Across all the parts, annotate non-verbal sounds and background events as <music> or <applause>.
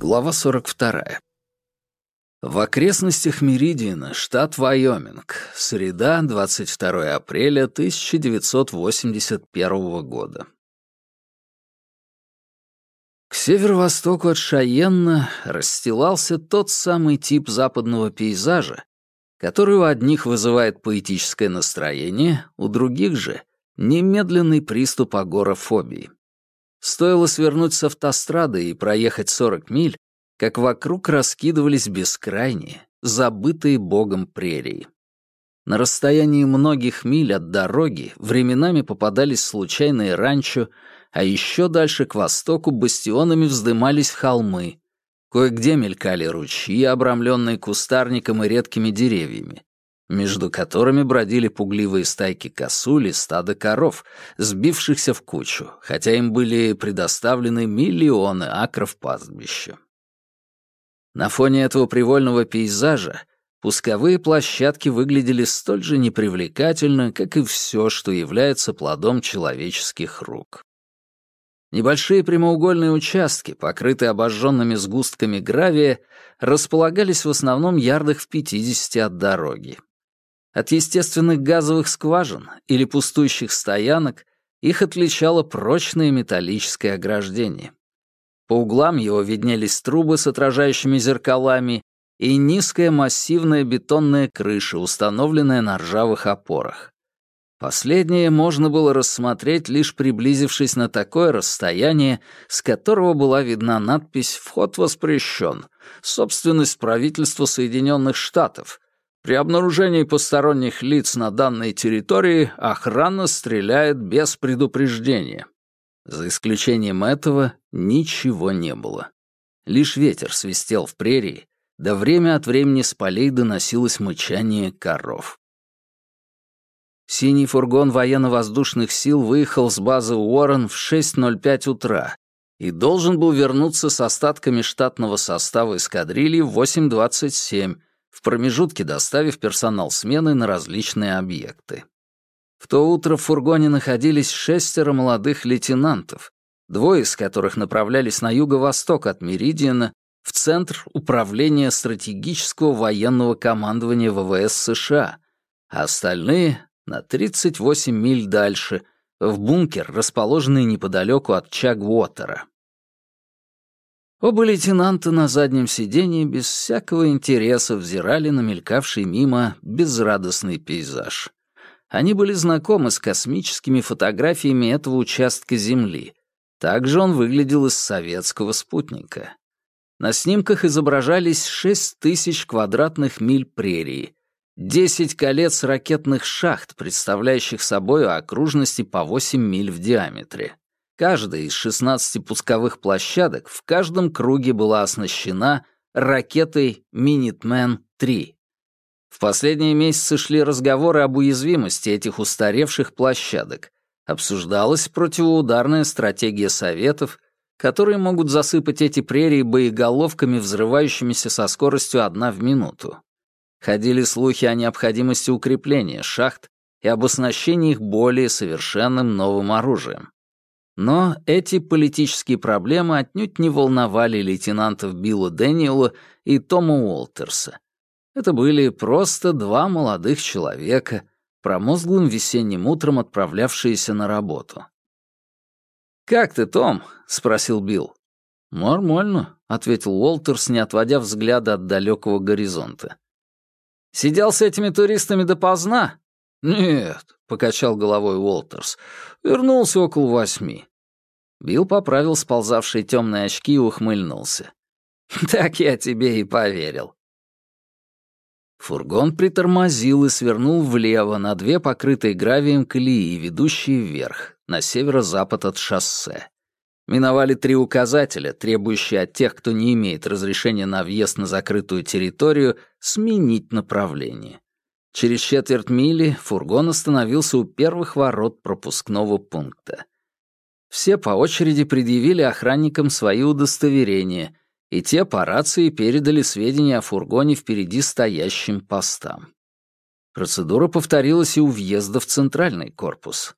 Глава 42. В окрестностях Меридиана, штат Вайоминг, среда, 22 апреля 1981 года. К северо-востоку от Шаенна расстилался тот самый тип западного пейзажа, который у одних вызывает поэтическое настроение, у других же — немедленный приступ агорафобии. Стоило свернуть с автострады и проехать 40 миль, как вокруг раскидывались бескрайние, забытые богом прерии. На расстоянии многих миль от дороги временами попадались случайные ранчо, а еще дальше к востоку бастионами вздымались холмы. Кое-где мелькали ручьи, обрамленные кустарником и редкими деревьями между которыми бродили пугливые стайки косули, стада коров, сбившихся в кучу, хотя им были предоставлены миллионы акров пастбища. На фоне этого привольного пейзажа пусковые площадки выглядели столь же непривлекательно, как и все, что является плодом человеческих рук. Небольшие прямоугольные участки, покрытые обожженными сгустками гравия, располагались в основном ярдах в 50 от дороги. От естественных газовых скважин или пустующих стоянок их отличало прочное металлическое ограждение. По углам его виднелись трубы с отражающими зеркалами и низкая массивная бетонная крыша, установленная на ржавых опорах. Последнее можно было рассмотреть, лишь приблизившись на такое расстояние, с которого была видна надпись «Вход воспрещен. Собственность правительства Соединенных Штатов», при обнаружении посторонних лиц на данной территории охрана стреляет без предупреждения. За исключением этого ничего не было. Лишь ветер свистел в прерии, да время от времени с полей доносилось мычание коров. Синий фургон военно-воздушных сил выехал с базы Уоррен в 6.05 утра и должен был вернуться с остатками штатного состава эскадрильи в 8.27, в промежутке доставив персонал смены на различные объекты. В то утро в фургоне находились шестеро молодых лейтенантов, двое из которых направлялись на юго-восток от Меридиана в Центр управления стратегического военного командования ВВС США, а остальные — на 38 миль дальше, в бункер, расположенный неподалеку от Чагвотера. Оба лейтенанта на заднем сиденье без всякого интереса взирали на мелькавший мимо безрадостный пейзаж. Они были знакомы с космическими фотографиями этого участка Земли. Также он выглядел из советского спутника. На снимках изображались 6 тысяч квадратных миль прерии, 10 колец ракетных шахт, представляющих собой окружности по 8 миль в диаметре. Каждая из 16 пусковых площадок в каждом круге была оснащена ракетой «Минитмен-3». В последние месяцы шли разговоры об уязвимости этих устаревших площадок. Обсуждалась противоударная стратегия Советов, которые могут засыпать эти прерии боеголовками, взрывающимися со скоростью одна в минуту. Ходили слухи о необходимости укрепления шахт и об оснащении их более совершенным новым оружием. Но эти политические проблемы отнюдь не волновали лейтенантов Билла Дэниела и Тома Уолтерса. Это были просто два молодых человека, промозглым весенним утром отправлявшиеся на работу. «Как ты, Том?» — спросил Билл. «Нормально», — ответил Уолтерс, не отводя взгляда от далекого горизонта. «Сидел с этими туристами допоздна?» «Нет», — покачал головой Уолтерс. «Вернулся около восьми. Билл поправил сползавшие темные очки и ухмыльнулся. <laughs> «Так я тебе и поверил». Фургон притормозил и свернул влево на две покрытые гравием колеи, ведущие вверх, на северо-запад от шоссе. Миновали три указателя, требующие от тех, кто не имеет разрешения на въезд на закрытую территорию, сменить направление. Через четверть мили фургон остановился у первых ворот пропускного пункта. Все по очереди предъявили охранникам свои удостоверения, и те по рации передали сведения о фургоне впереди стоящим постам. Процедура повторилась и у въезда в центральный корпус.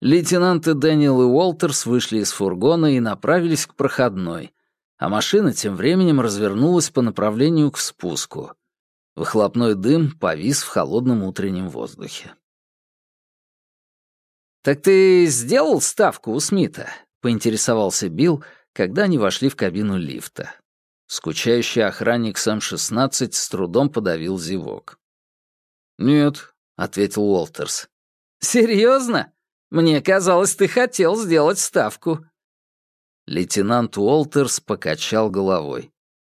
Лейтенанты Дэниел и Уолтерс вышли из фургона и направились к проходной. а машина тем временем развернулась по направлению к спуску. Выхлопной дым повис в холодном утреннем воздухе. «Так ты сделал ставку у Смита?» — поинтересовался Билл, когда они вошли в кабину лифта. Скучающий охранник Сэм-16 с трудом подавил зевок. «Нет», — ответил Уолтерс. «Серьезно? Мне казалось, ты хотел сделать ставку». Лейтенант Уолтерс покачал головой.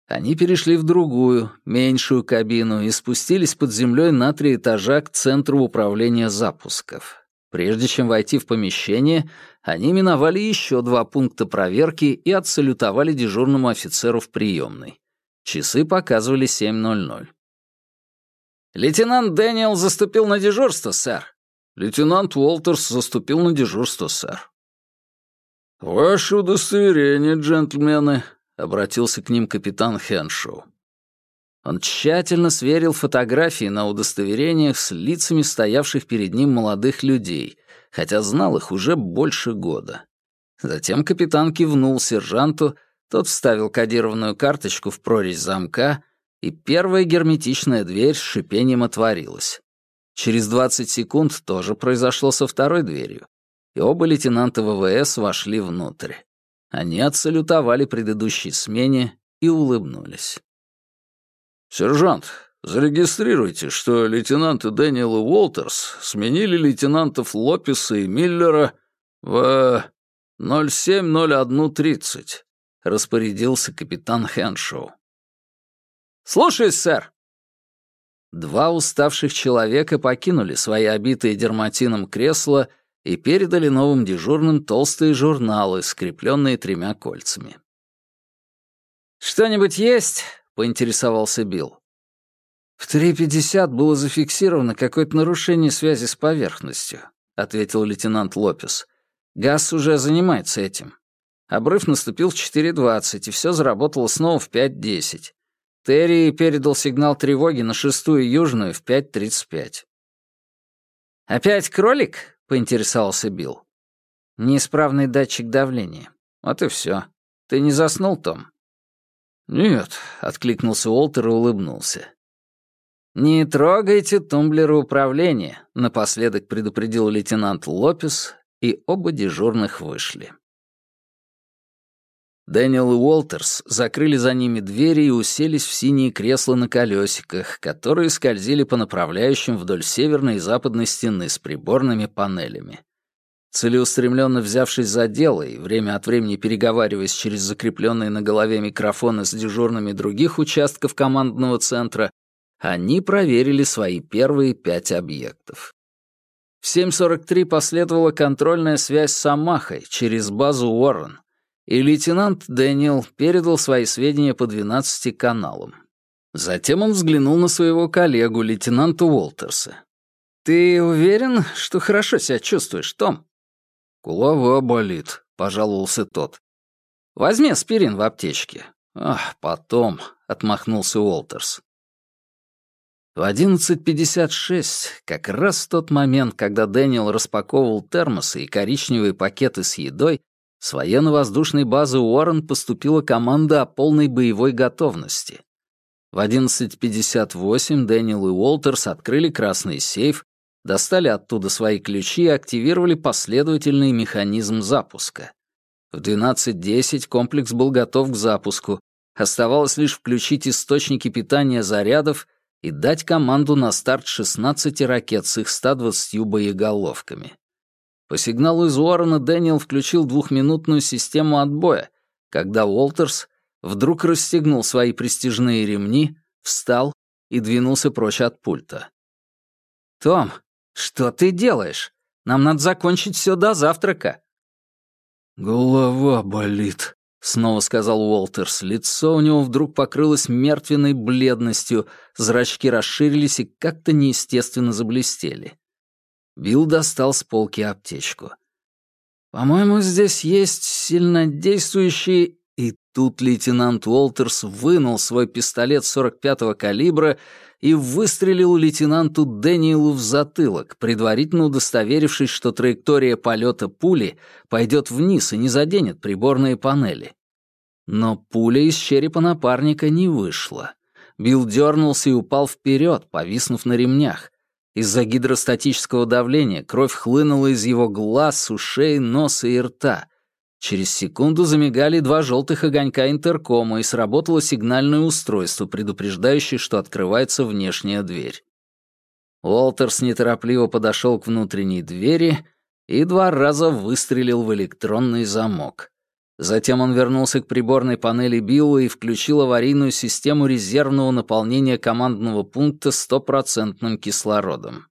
Они перешли в другую, меньшую кабину и спустились под землей на три этажа к центру управления запусков. Прежде чем войти в помещение, они миновали еще два пункта проверки и отсалютовали дежурному офицеру в приемной. Часы показывали 7.00. «Лейтенант Дэниел заступил на дежурство, сэр». «Лейтенант Уолтерс заступил на дежурство, сэр». «Ваше удостоверение, джентльмены», — обратился к ним капитан Хеншоу. Он тщательно сверил фотографии на удостоверениях с лицами стоявших перед ним молодых людей, хотя знал их уже больше года. Затем капитан кивнул сержанту, тот вставил кодированную карточку в прорезь замка, и первая герметичная дверь с шипением отворилась. Через 20 секунд тоже произошло со второй дверью, и оба лейтенанта ВВС вошли внутрь. Они отсалютовали предыдущей смене и улыбнулись. «Сержант, зарегистрируйте, что лейтенанты Дэниел и Уолтерс сменили лейтенантов Лопеса и Миллера в 07.01.30», — распорядился капитан Хэншоу. «Слушаюсь, сэр». Два уставших человека покинули свои обитые дерматином кресла и передали новым дежурным толстые журналы, скрепленные тремя кольцами. «Что-нибудь есть?» — поинтересовался Билл. «В 3.50 было зафиксировано какое-то нарушение связи с поверхностью», — ответил лейтенант Лопес. «Газ уже занимается этим. Обрыв наступил в 4.20, и все заработало снова в 5.10. Терри передал сигнал тревоги на шестую южную в 5.35». «Опять кролик?» — поинтересовался Билл. «Неисправный датчик давления. Вот и все. Ты не заснул, Том?» «Нет», — откликнулся Уолтер и улыбнулся. «Не трогайте тумблеры управления», — напоследок предупредил лейтенант Лопес, и оба дежурных вышли. Дэниел и Уолтерс закрыли за ними двери и уселись в синие кресла на колесиках, которые скользили по направляющим вдоль северной и западной стены с приборными панелями. Целеустремленно взявшись за дело и время от времени переговариваясь через закрепленные на голове микрофоны с дежурными других участков командного центра, они проверили свои первые пять объектов. В 7.43 последовала контрольная связь с Амахой через базу Уоррен, и лейтенант Дэниел передал свои сведения по 12 каналам. Затем он взглянул на своего коллегу, лейтенанта Уолтерса. «Ты уверен, что хорошо себя чувствуешь, Том?» «Голова болит», — пожаловался тот. «Возьми аспирин в аптечке». «Ах, потом», — отмахнулся Уолтерс. В 11.56, как раз в тот момент, когда Дэниел распаковывал термосы и коричневые пакеты с едой, с военно-воздушной базы Уоррен поступила команда о полной боевой готовности. В 11.58 Дэниел и Уолтерс открыли красный сейф, достали оттуда свои ключи и активировали последовательный механизм запуска. В 12.10 комплекс был готов к запуску. Оставалось лишь включить источники питания зарядов и дать команду на старт 16 ракет с их 120 боеголовками. По сигналу из Уоррена Дэниел включил двухминутную систему отбоя, когда Уолтерс вдруг расстегнул свои престижные ремни, встал и двинулся прочь от пульта. «Том, «Что ты делаешь? Нам надо закончить все до завтрака». «Голова болит», — снова сказал Уолтерс. Лицо у него вдруг покрылось мертвенной бледностью, зрачки расширились и как-то неестественно заблестели. Билл достал с полки аптечку. «По-моему, здесь есть сильнодействующие и тут лейтенант Уолтерс вынул свой пистолет 45-го калибра и выстрелил лейтенанту Дэниелу в затылок, предварительно удостоверившись, что траектория полета пули пойдет вниз и не заденет приборные панели. Но пуля из черепа напарника не вышла. Билл дернулся и упал вперед, повиснув на ремнях. Из-за гидростатического давления кровь хлынула из его глаз, ушей, носа и рта. Через секунду замигали два желтых огонька интеркома и сработало сигнальное устройство, предупреждающее, что открывается внешняя дверь. Уолтерс неторопливо подошел к внутренней двери и два раза выстрелил в электронный замок. Затем он вернулся к приборной панели Билла и включил аварийную систему резервного наполнения командного пункта стопроцентным кислородом.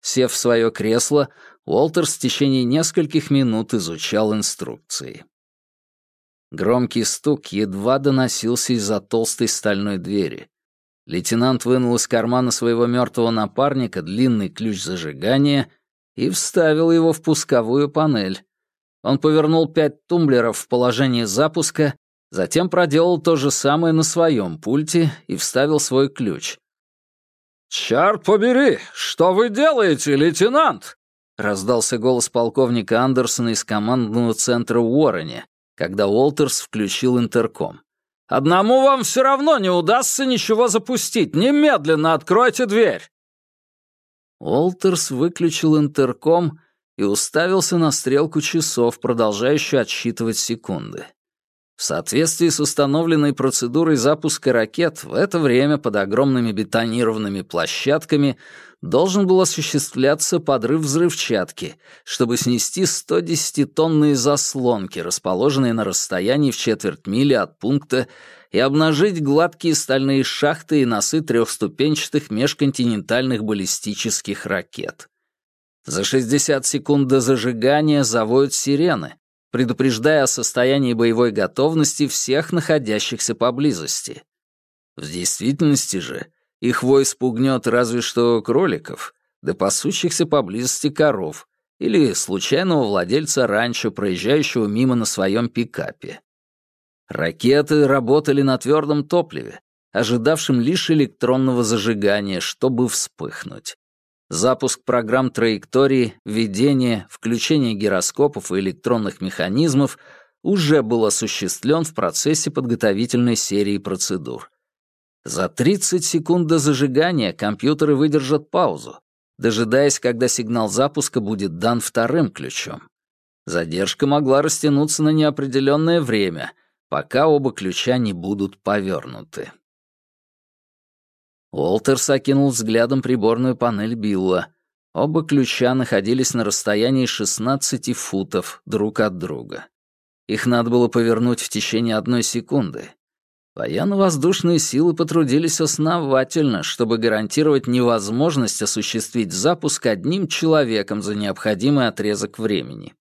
Сев в свое кресло, Уолтерс в течение нескольких минут изучал инструкции. Громкий стук едва доносился из-за толстой стальной двери. Лейтенант вынул из кармана своего мертвого напарника длинный ключ зажигания и вставил его в пусковую панель. Он повернул пять тумблеров в положении запуска, затем проделал то же самое на своем пульте и вставил свой ключ. «Черт побери! Что вы делаете, лейтенант?» Раздался голос полковника Андерсона из командного центра Уоррене, когда Уолтерс включил интерком. «Одному вам все равно не удастся ничего запустить. Немедленно откройте дверь!» Уолтерс выключил интерком и уставился на стрелку часов, продолжающую отсчитывать секунды. В соответствии с установленной процедурой запуска ракет, в это время под огромными бетонированными площадками должен был осуществляться подрыв взрывчатки, чтобы снести 110-тонные заслонки, расположенные на расстоянии в четверть мили от пункта, и обнажить гладкие стальные шахты и носы трехступенчатых межконтинентальных баллистических ракет. За 60 секунд до зажигания завоют сирены, предупреждая о состоянии боевой готовности всех находящихся поблизости. В действительности же их вой спугнет разве что кроликов, да пасущихся поблизости коров или случайного владельца ранчо, проезжающего мимо на своем пикапе. Ракеты работали на твердом топливе, ожидавшем лишь электронного зажигания, чтобы вспыхнуть. Запуск программ траектории, введение, включение гироскопов и электронных механизмов уже был осуществлен в процессе подготовительной серии процедур. За 30 секунд до зажигания компьютеры выдержат паузу, дожидаясь, когда сигнал запуска будет дан вторым ключом. Задержка могла растянуться на неопределенное время, пока оба ключа не будут повернуты. Уолтерс окинул взглядом приборную панель Билла. Оба ключа находились на расстоянии 16 футов друг от друга. Их надо было повернуть в течение одной секунды. Военно-воздушные силы потрудились основательно, чтобы гарантировать невозможность осуществить запуск одним человеком за необходимый отрезок времени.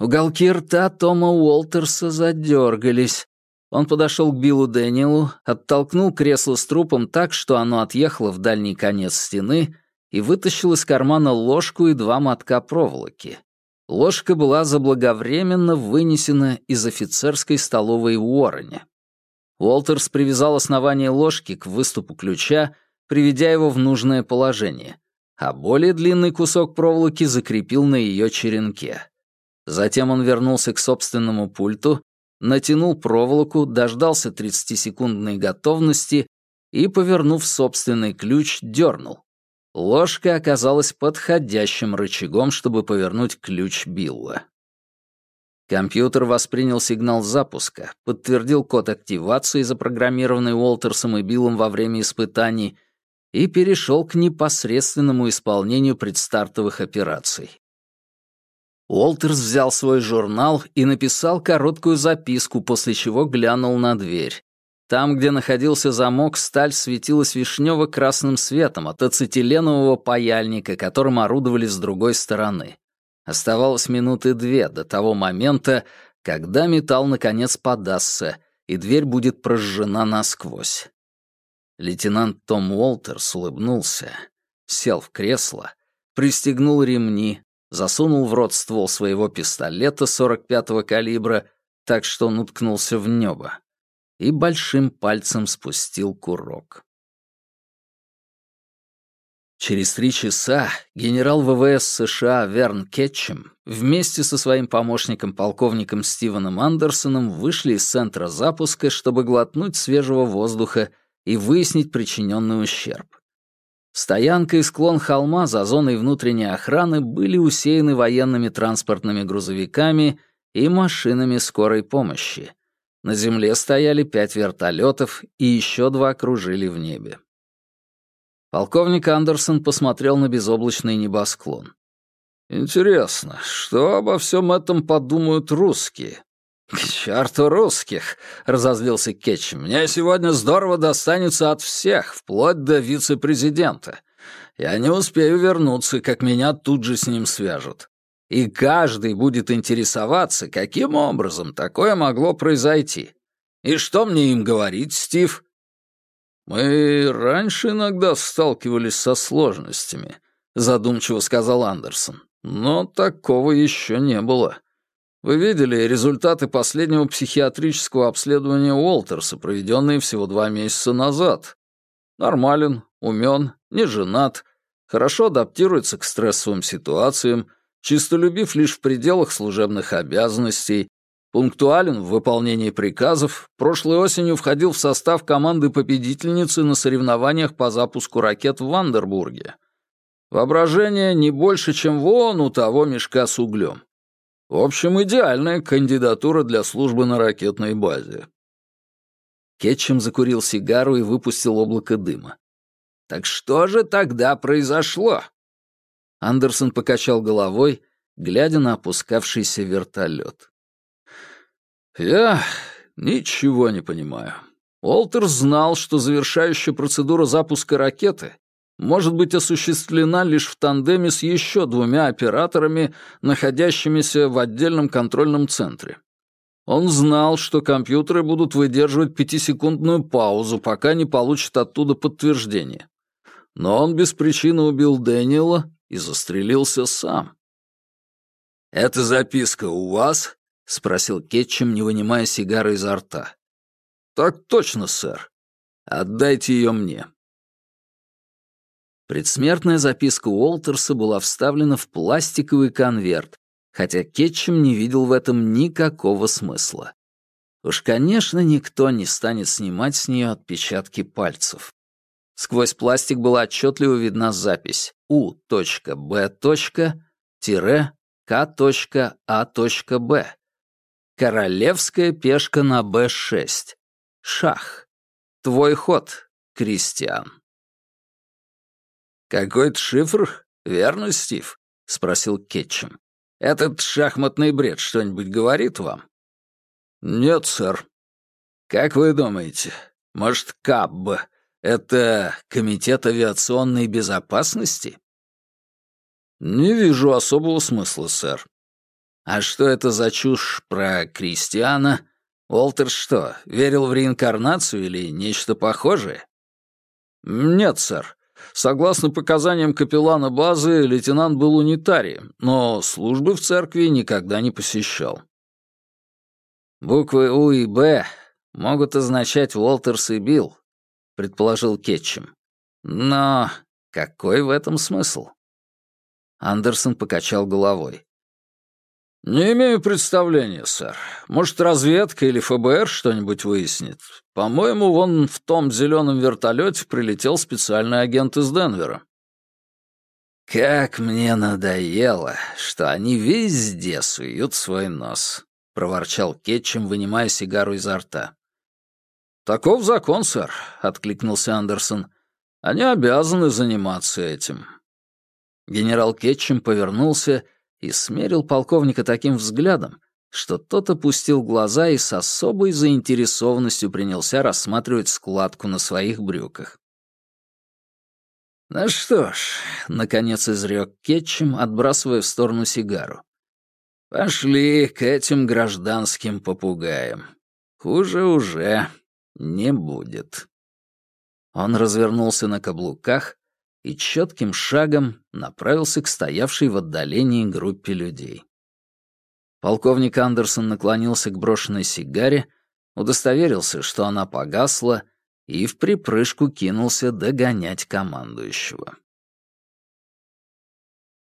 Уголки рта Тома Уолтерса задергались. Он подошел к Биллу Дэниелу, оттолкнул кресло с трупом так, что оно отъехало в дальний конец стены, и вытащил из кармана ложку и два мотка проволоки. Ложка была заблаговременно вынесена из офицерской столовой Уоррене. Уолтерс привязал основание ложки к выступу ключа, приведя его в нужное положение, а более длинный кусок проволоки закрепил на ее черенке. Затем он вернулся к собственному пульту натянул проволоку, дождался 30-секундной готовности и, повернув собственный ключ, дернул. Ложка оказалась подходящим рычагом, чтобы повернуть ключ Билла. Компьютер воспринял сигнал запуска, подтвердил код активации, запрограммированный Уолтерсом и Биллом во время испытаний, и перешел к непосредственному исполнению предстартовых операций. Уолтерс взял свой журнал и написал короткую записку, после чего глянул на дверь. Там, где находился замок, сталь светилась вишнево-красным светом от ацетиленового паяльника, которым орудовали с другой стороны. Оставалось минуты две до того момента, когда металл наконец подастся, и дверь будет прожжена насквозь. Лейтенант Том Уолтерс улыбнулся, сел в кресло, пристегнул ремни, засунул в рот ствол своего пистолета 45-го калибра, так что он уткнулся в небо, и большим пальцем спустил курок. Через три часа генерал ВВС США Верн Кетчем вместе со своим помощником полковником Стивеном Андерсоном вышли из центра запуска, чтобы глотнуть свежего воздуха и выяснить причиненный ущерб. Стоянка и склон холма за зоной внутренней охраны были усеяны военными транспортными грузовиками и машинами скорой помощи. На земле стояли пять вертолетов и еще два кружили в небе. Полковник Андерсон посмотрел на безоблачный небосклон. «Интересно, что обо всем этом подумают русские?» «К черту русских!» — разозлился Кетч. «Мне сегодня здорово достанется от всех, вплоть до вице-президента. Я не успею вернуться, как меня тут же с ним свяжут. И каждый будет интересоваться, каким образом такое могло произойти. И что мне им говорить, Стив?» «Мы раньше иногда сталкивались со сложностями», — задумчиво сказал Андерсон. «Но такого еще не было. Вы видели результаты последнего психиатрического обследования Уолтерса, проведенные всего два месяца назад. Нормален, умен, не женат, хорошо адаптируется к стрессовым ситуациям, чистолюбив лишь в пределах служебных обязанностей, пунктуален в выполнении приказов, прошлой осенью входил в состав команды победительницы на соревнованиях по запуску ракет в Вандербурге. Воображение не больше, чем вон у того мешка с углем. В общем, идеальная кандидатура для службы на ракетной базе. Кетчем закурил сигару и выпустил облако дыма. «Так что же тогда произошло?» Андерсон покачал головой, глядя на опускавшийся вертолет. «Я ничего не понимаю. Уолтер знал, что завершающая процедура запуска ракеты может быть осуществлена лишь в тандеме с еще двумя операторами, находящимися в отдельном контрольном центре. Он знал, что компьютеры будут выдерживать пятисекундную паузу, пока не получат оттуда подтверждение. Но он без причины убил Дэниела и застрелился сам. «Эта записка у вас?» — спросил Кетчем, не вынимая сигары изо рта. «Так точно, сэр. Отдайте ее мне». Предсмертная записка Уолтерса была вставлена в пластиковый конверт, хотя Кетчем не видел в этом никакого смысла. Уж, конечно, никто не станет снимать с нее отпечатки пальцев. Сквозь пластик была отчетливо видна запись У.Б.К.А.Б. Королевская пешка на Б6. Шах. Твой ход, Кристиан. «Какой-то шифр, верно, Стив?» — спросил Кетчем. «Этот шахматный бред что-нибудь говорит вам?» «Нет, сэр». «Как вы думаете, может, КАБ — это Комитет авиационной безопасности?» «Не вижу особого смысла, сэр». «А что это за чушь про Кристиана? Уолтер что, верил в реинкарнацию или нечто похожее?» «Нет, сэр. Согласно показаниям капеллана базы, лейтенант был унитарием, но службы в церкви никогда не посещал. «Буквы У и Б могут означать Уолтерс и Билл», — предположил Кетчем. «Но какой в этом смысл?» Андерсон покачал головой. «Не имею представления, сэр. Может, разведка или ФБР что-нибудь выяснит. По-моему, вон в том зеленом вертолете прилетел специальный агент из Денвера». «Как мне надоело, что они везде суют свой нос», — проворчал Кетчем, вынимая сигару изо рта. «Таков закон, сэр», — откликнулся Андерсон. «Они обязаны заниматься этим». Генерал Кетчем повернулся и смерил полковника таким взглядом, что тот опустил глаза и с особой заинтересованностью принялся рассматривать складку на своих брюках. «Ну что ж», — наконец изрек Кетчем, отбрасывая в сторону сигару. «Пошли к этим гражданским попугаям. Хуже уже не будет». Он развернулся на каблуках и четким шагом направился к стоявшей в отдалении группе людей. Полковник Андерсон наклонился к брошенной сигаре, удостоверился, что она погасла, и в припрыжку кинулся догонять командующего.